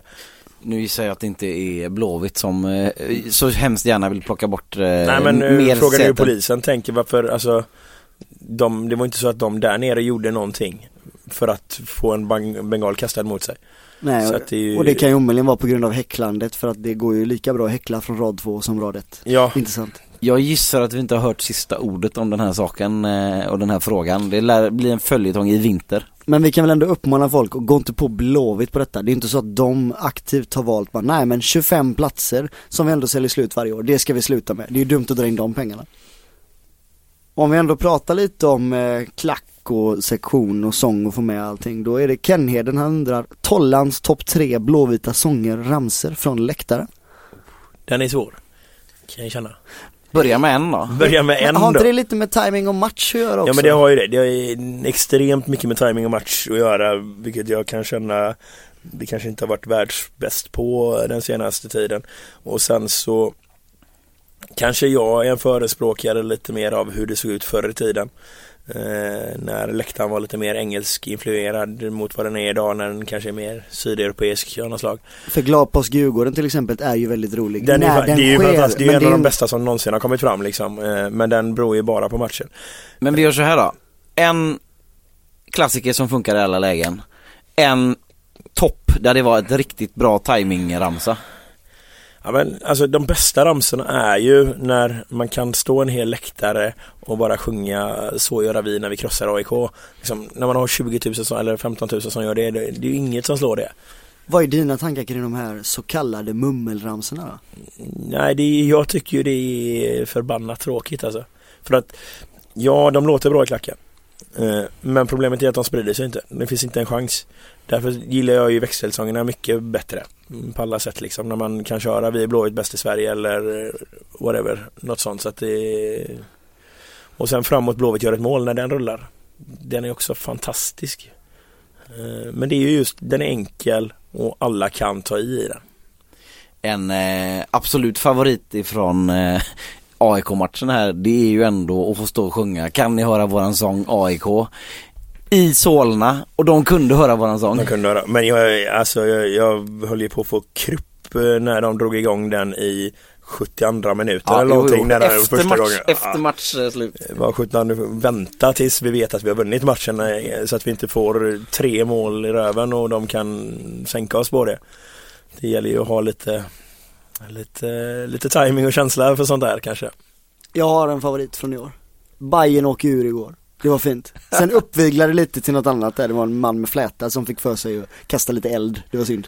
Nu gissar jag att det inte är Blåvitt som eh, så hemskt gärna vill plocka bort eh, Nej men nu mer frågar ju säten. polisen, tänker varför, alltså de, det var inte så att de där nere gjorde någonting för att få en bang, bengal kastad mot sig. Nej, Så och, att det ju- och det kan ju omöjligen vara på grund av häcklandet för att det går ju lika bra att häckla från rad 2 som rad 1. Ja, Intressant. Jag gissar att vi inte har hört sista ordet om den här saken eh, och den här frågan. Det lär bli en följetong i vinter. Men vi kan väl ändå uppmana folk att gå inte på Blåvitt på detta. Det är inte så att de aktivt har valt bara, nej men 25 platser som vi ändå säljer slut varje år, det ska vi sluta med. Det är ju dumt att dra in de pengarna. Om vi ändå pratar lite om eh, klack och sektion och sång och få med allting, då är det Kenheden han undrar, Tollans topp tre blåvita sånger, ramser från läktaren. den är svår. Kan jag känna. Börja med en då. Börja med en Har inte det lite med timing och match att göra också? Ja men det har ju det. Det har extremt mycket med timing och match att göra vilket jag kan känna vi kanske inte har varit världsbäst på den senaste tiden. Och sen så kanske jag är en förespråkare lite mer av hur det såg ut förr i tiden. Eh, när läktaren var lite mer engelsk influerad mot vad den är idag när den kanske är mer sydeuropeisk av något slag. För Gladpåsk Djurgården till exempel är ju väldigt rolig. Den är, När fa- det är ju sker, fantastiskt, det är en av de bästa som någonsin har kommit fram liksom. Eh, men den beror ju bara på matchen. Men vi gör så här då. En klassiker som funkar i alla lägen. En topp där det var ett riktigt bra timing-ramsa. Ja men alltså de bästa ramsorna är ju när man kan stå en hel läktare och bara sjunga Så gör vi när vi krossar AIK. Liksom, när man har 20 000 som, eller 15 000 som gör det, det, det är ju inget som slår det. Vad är dina tankar kring de här så kallade mummelramsorna? Nej, det, jag tycker ju det är förbannat tråkigt alltså. För att, ja de låter bra i klacken. Eh, Men problemet är att de sprider sig inte. Det finns inte en chans. Därför gillar jag ju växelsångerna mycket bättre. Mm, på alla sätt liksom. När man kan köra Vi är Blåvitt bäst i Sverige eller whatever. Något sånt. Så att det... Och sen framåt Blåvitt gör ett mål när den rullar. Den är också fantastisk. Eh, men det är ju just, den är enkel och alla kan ta i den. En eh, absolut favorit ifrån eh, AIK-matchen här, det är ju ändå att få stå och sjunga Kan ni höra våran sång AIK? I Solna och de kunde höra våran sång. De kunde höra. Men jag, alltså, jag, jag höll ju på att få krupp eh, när de drog igång den i 72 minuter Ja, eller jo, någonting jo. när den Efter första match, gången. efter Ja. matchslut. Var 17 nu vänta tills vi vet att vi har vunnit matchen eh, så att vi inte får tre mål i röven och de kan sänka oss på det. Det gäller ju att ha lite lite, lite timing och känsla för sånt där kanske. Jag har en favorit från i år. Bayern åker ur igår. Det var fint. Sen uppviglade det lite till något annat där. Det var en man med fläta som fick för sig att kasta lite eld. Det var synd.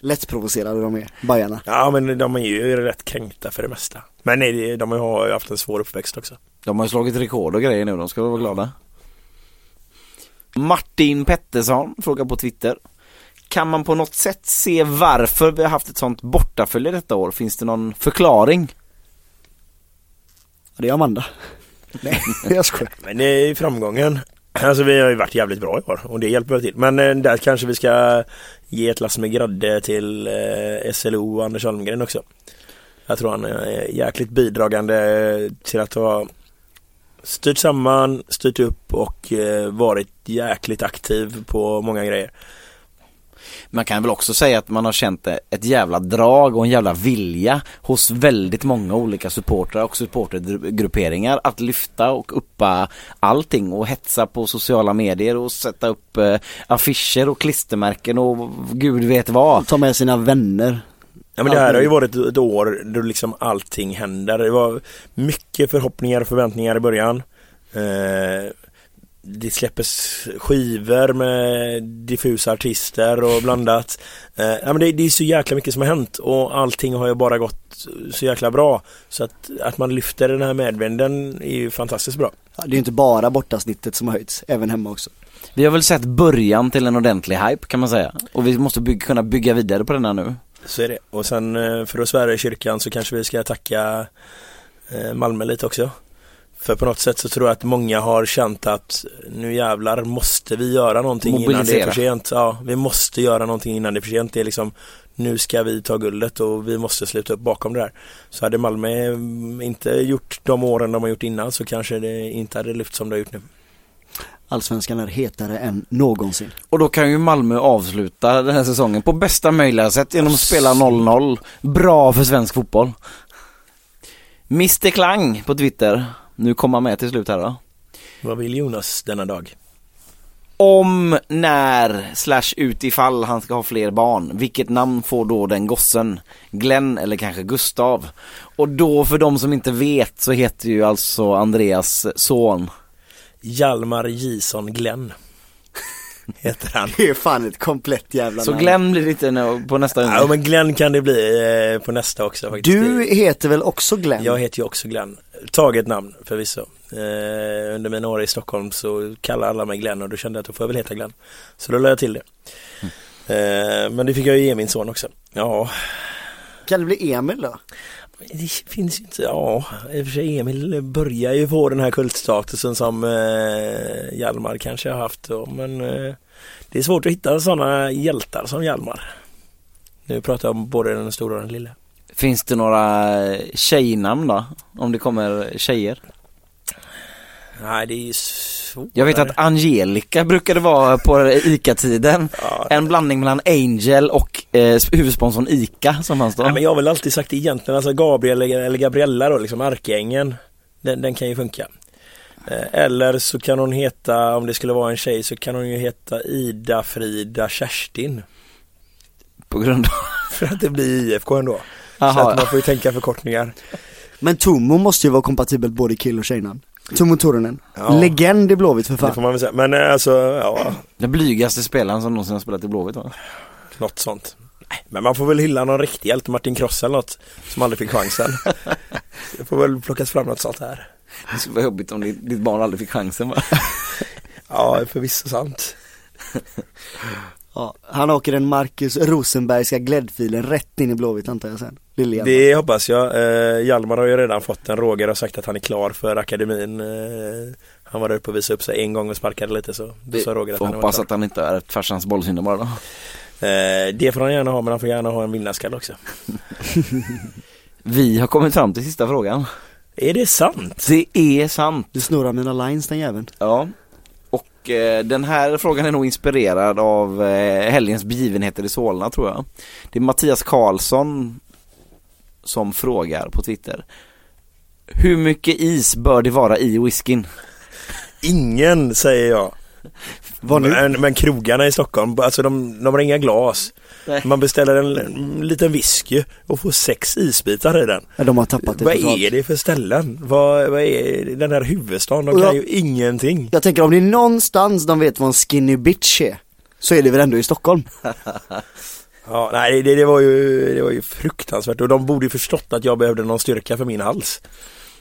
Lättprovocerade de är, Bajarna. Ja men de är ju rätt kränkta för det mesta. Men nej, de har ju haft en svår uppväxt också. De har ju slagit rekord och grejer nu, de ska vara glada. Martin Pettersson frågar på Twitter. Kan man på något sätt se varför vi har haft ett sånt bortafölje detta år? Finns det någon förklaring? Det är Amanda. Nej, jag skojar. Men det är framgången. Alltså vi har ju varit jävligt bra i år och det hjälper väl till. Men eh, där kanske vi ska ge ett lass med grädde till eh, SLO och Anders Almgren också. Jag tror han är jäkligt bidragande till att ha styrt samman, styrt upp och eh, varit jäkligt aktiv på många grejer. Man kan väl också säga att man har känt ett jävla drag och en jävla vilja hos väldigt många olika supportrar och supportergrupperingar att lyfta och uppa allting och hetsa på sociala medier och sätta upp eh, affischer och klistermärken och gud vet vad. Ta med sina vänner. Ja men det här har ju varit ett år då liksom allting händer. Det var mycket förhoppningar och förväntningar i början. Eh, det släppes skivor med diffusa artister och blandat. Eh, ja, men det, det är så jäkla mycket som har hänt och allting har ju bara gått så jäkla bra. Så att, att man lyfter den här medvinden är ju fantastiskt bra. Ja, det är ju inte bara bortasnittet som har höjts, även hemma också. Vi har väl sett början till en ordentlig hype kan man säga. Och vi måste bygga, kunna bygga vidare på den här nu. Så är det. Och sen eh, för att svära i kyrkan så kanske vi ska tacka eh, Malmö lite också. För på något sätt så tror jag att många har känt att nu jävlar måste vi göra någonting innan det är Mobilisera. för sent. Ja, vi måste göra någonting innan det är för sent. Det är liksom nu ska vi ta guldet och vi måste sluta upp bakom det där. Så hade Malmö mm, inte gjort de åren de har gjort innan så kanske det inte hade lyft som det har gjort nu. Allsvenskan är hetare än någonsin. Och då kan ju Malmö avsluta den här säsongen på bästa möjliga sätt genom att spela 0-0. Bra för svensk fotboll. Mr Klang på Twitter. Nu kommer han med till slut här då. Vad vill Jonas denna dag? Om, när, slash utifall han ska ha fler barn. Vilket namn får då den gossen? Glenn eller kanske Gustav? Och då för de som inte vet så heter ju alltså Andreas son. Hjalmar Jison Glenn heter han. Det är fan ett komplett jävla Så namn. Glenn blir lite nu på nästa Ja men Glenn kan det bli eh, på nästa också faktiskt. Du Det- heter väl också Glenn? Jag heter ju också Glenn. Taget namn förvisso. Eh, under mina år i Stockholm så kallar alla mig Glenn och då kände jag att då får jag väl heta Glenn. Så då lade jag till det. Eh, men det fick jag ju ge min son också. Ja, Kan det bli Emil då? det finns ju inte, ja, i och för sig Emil börjar ju få den här kultstatusen som eh, Hjalmar kanske har haft då, men eh, det är svårt att hitta sådana hjältar som Hjalmar. Nu pratar jag om både den stora och den lilla. Finns det några tjejnamn då? Om det kommer tjejer? Nej, det är svårt. Jag vet att Angelica brukade vara på ICA-tiden. Ja, En blandning mellan Angel och eh, huvudsponsorn ICA som fanns då. Nej, men jag har väl alltid sagt egentligen alltså Gabriel eller Gabriella då, liksom Arkängeln. Den, den kan ju funka. Eh, Eller så kan hon heta, om det skulle vara en tjej så kan hon ju heta Ida Frida Kerstin. På grund av... För att det blir IFK ändå. Så Jaha, att man får ju tänka förkortningar. Men Tomo måste ju vara kompatibelt både kill och tjejnamn. Tomo Turunen. Ja. Legend i Blåvitt för Det får fan. man väl säga. Men eh, alltså, ja, Den blygaste spelaren som någonsin har spelat i Blåvitt va? något sånt. Men man får väl hylla någon riktig hjälte, Martin Kross eller något, som aldrig fick chansen. Det får väl plockas fram något sånt här. Det skulle vara jobbigt om ditt, ditt barn aldrig fick chansen va? Ja, förvisso sant. Ja, han åker den Marcus Rosenbergska gläddfilen rätt in i Blåvitt antar jag sen. Hjalmar. Det hoppas jag. Eh, Hjalmar har ju redan fått en. Roger har sagt att han är klar för akademin. Eh, han var där uppe och visade upp sig en gång och sparkade lite så. Då sa Roger att Får han hoppas att han inte är ett farsans bollsynder bara då. Eh, det får han gärna ha men han får gärna ha en vinnarskalle också. Vi har kommit fram till sista frågan. Är det sant? Det är sant. Du snurrar mina lines den jäveln. Ja. Och eh, den här frågan är nog inspirerad av eh, helgens begivenheter i Solna tror jag. Det är Mattias Karlsson som frågar på Twitter. Hur mycket is bör det vara i whiskyn? Ingen säger jag. Men, men krogarna i Stockholm, alltså de, de har inga glas. Nej. Man beställer en, en liten whisky och får sex isbitar i den. Ja, de har tappat det Vad totalt. är det för ställen? Vad, vad är den här huvudstaden? De Och kan jag- ju ingenting. Jag tänker om det är någonstans de vet vad en skinny bitch är så är det väl ändå i Stockholm. Ja, nej det, det, var ju, det var ju fruktansvärt och de borde ju förstått att jag behövde någon styrka för min hals.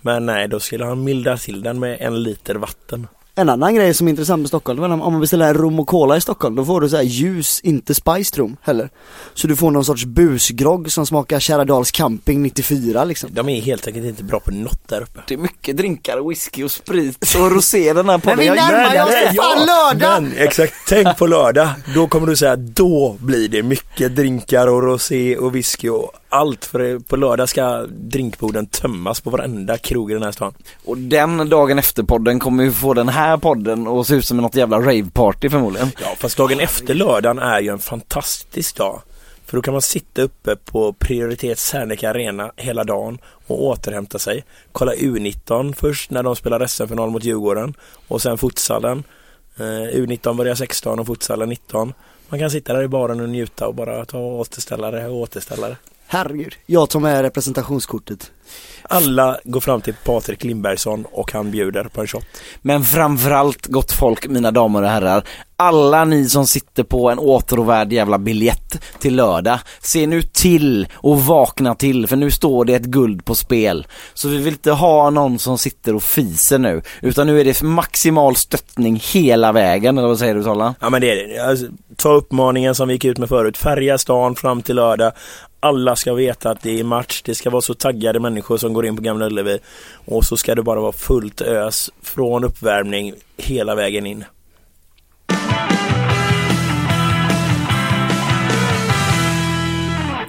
Men nej, då skulle han milda till den med en liter vatten. En annan grej som är intressant med Stockholm, det om man beställer en rom och cola i Stockholm, då får du så här ljus, inte spiced rom heller. Så du får någon sorts busgrogg som smakar Kärradals camping 94 liksom. De är helt enkelt inte bra på något där uppe. Det är mycket drinkar, whisky och sprit och rosé den här podden. vi Jag närmar oss till fan lördag! Men exakt, tänk på lördag. Då kommer du säga då blir det mycket drinkar och rosé och whisky och allt. För på lördag ska drinkborden tömmas på varenda krog i den här stan. Och den dagen efter podden kommer vi få den här här podden och se ut som något jävla raveparty förmodligen. Ja, fast dagen efter lördagen är ju en fantastisk dag. För då kan man sitta uppe på prioritet Serneke Arena hela dagen och återhämta sig. Kolla U19 först när de spelar SM-final mot Djurgården och sen futsalen. Eh, U19 börjar 16 och futsalen 19. Man kan sitta där i baren och njuta och bara ta återställare och återställare. Herregud, jag tar med representationskortet. Alla går fram till Patrik Lindbergsson och han bjuder på en shot. Men framförallt gott folk, mina damer och herrar. Alla ni som sitter på en återovärd jävla biljett till lördag. Se nu till och vakna till för nu står det ett guld på spel. Så vi vill inte ha någon som sitter och fiser nu. Utan nu är det maximal stöttning hela vägen, eller vad säger du Tolla? Ja men det är det. Alltså, ta uppmaningen som vi gick ut med förut. Färga stan fram till lördag. Alla ska veta att det är match. Det ska vara så taggade människor som går in på Gamla Ullevi. Och så ska det bara vara fullt ös från uppvärmning hela vägen in.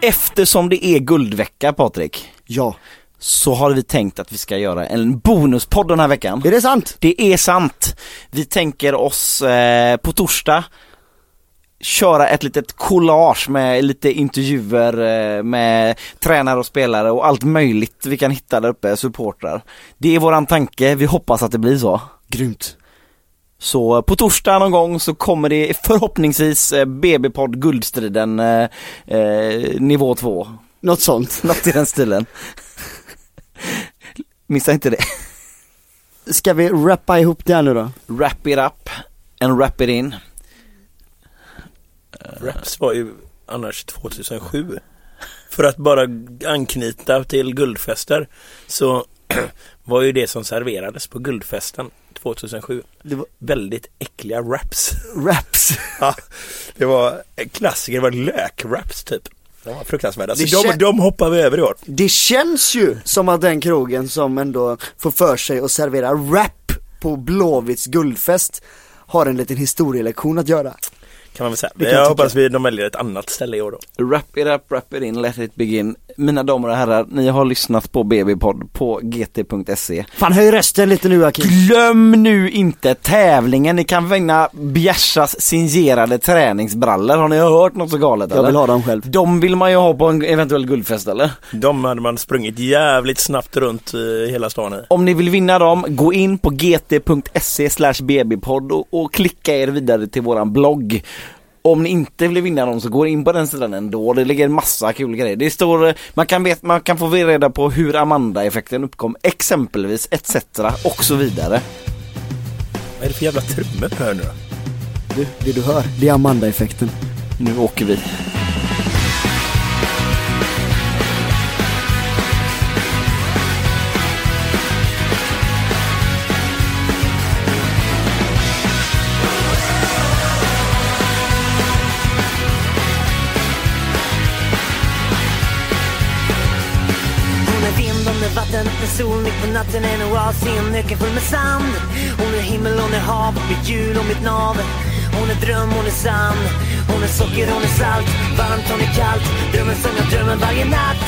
Eftersom det är guldvecka Patrik, Ja, så har vi tänkt att vi ska göra en bonuspodd den här veckan. är det sant? Det är sant. Vi tänker oss eh, på torsdag köra ett litet collage med lite intervjuer eh, med tränare och spelare och allt möjligt vi kan hitta där uppe, supportrar. Det är våran tanke, vi hoppas att det blir så. Grymt. Så på torsdag någon gång så kommer det förhoppningsvis eh, BB-podd Guldstriden eh, eh, nivå 2. Något sånt. Något i den stilen. Missa inte det. Ska vi rappa ihop det här nu då? Wrap it up and wrap it in. Raps var ju annars 2007. För att bara anknyta till guldfester så var ju det som serverades på guldfesten 2007 Det var väldigt äckliga raps. raps. Ja, det var en klassiker, det var lökraps typ. De var fruktansvärda. Så de, de hoppar vi över i år. Det känns ju som att den krogen som ändå får för sig att servera rap på Blåvitts guldfest har en liten historielektion att göra. Kan man väl säga. Jag hoppas vi de väljer ett annat ställe i år då. Wrap it up, wrap it in, let it begin. Mina damer och herrar, ni har lyssnat på BB-podd på gt.se. Fan höj rösten lite nu Akin. Glöm nu inte tävlingen, ni kan vinna Bjärsas signerade träningsbrallor. Har ni hört något så galet eller? Jag vill ha dem själv. De vill man ju ha på en eventuell guldfest eller? De hade man sprungit jävligt snabbt runt i hela stan i. Om ni vill vinna dem, gå in på gt.se slash bbpodd och, och klicka er vidare till våran blogg. Om ni inte vill vinna dem så gå in på den sidan ändå, det ligger en massa kul grejer. Det står, man kan, vet, man kan få reda på hur Amanda-effekten uppkom, exempelvis, etc. och så vidare. Vad är det för jävla trummor vi hör nu då? Du, det du hör, det är Amanda-effekten. Nu åker vi. Sol mitt på natten, en oas i en öken full med sand. Hon är himmel, hon är hav, mitt hjul och mitt nav. Hon är dröm, hon är sann. Hon är socker, hon är salt, varmt, hon är kallt. Drömmen som jag drömmer varje natt.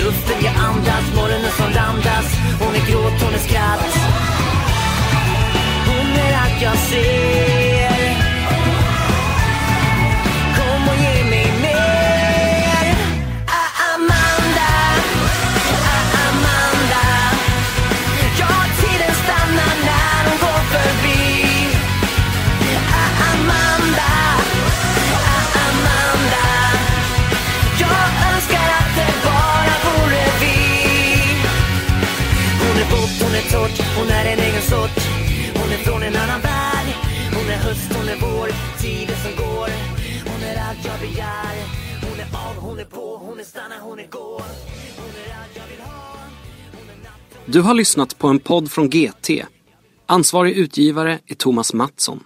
Luften jag andas, morgonen som randas Hon är gråt, hon är skratt. Hon är allt jag ser. Hon är en egen sort. Hon är från en annan värld. Hon är höst, hon är vår. Tiden som går. Hon är allt jag begär. Hon är av, hon är på. Hon är stanna, hon är gå Hon är allt jag vill ha. Hon är natt Du har lyssnat på en podd från GT. Ansvarig utgivare är Thomas Mattsson.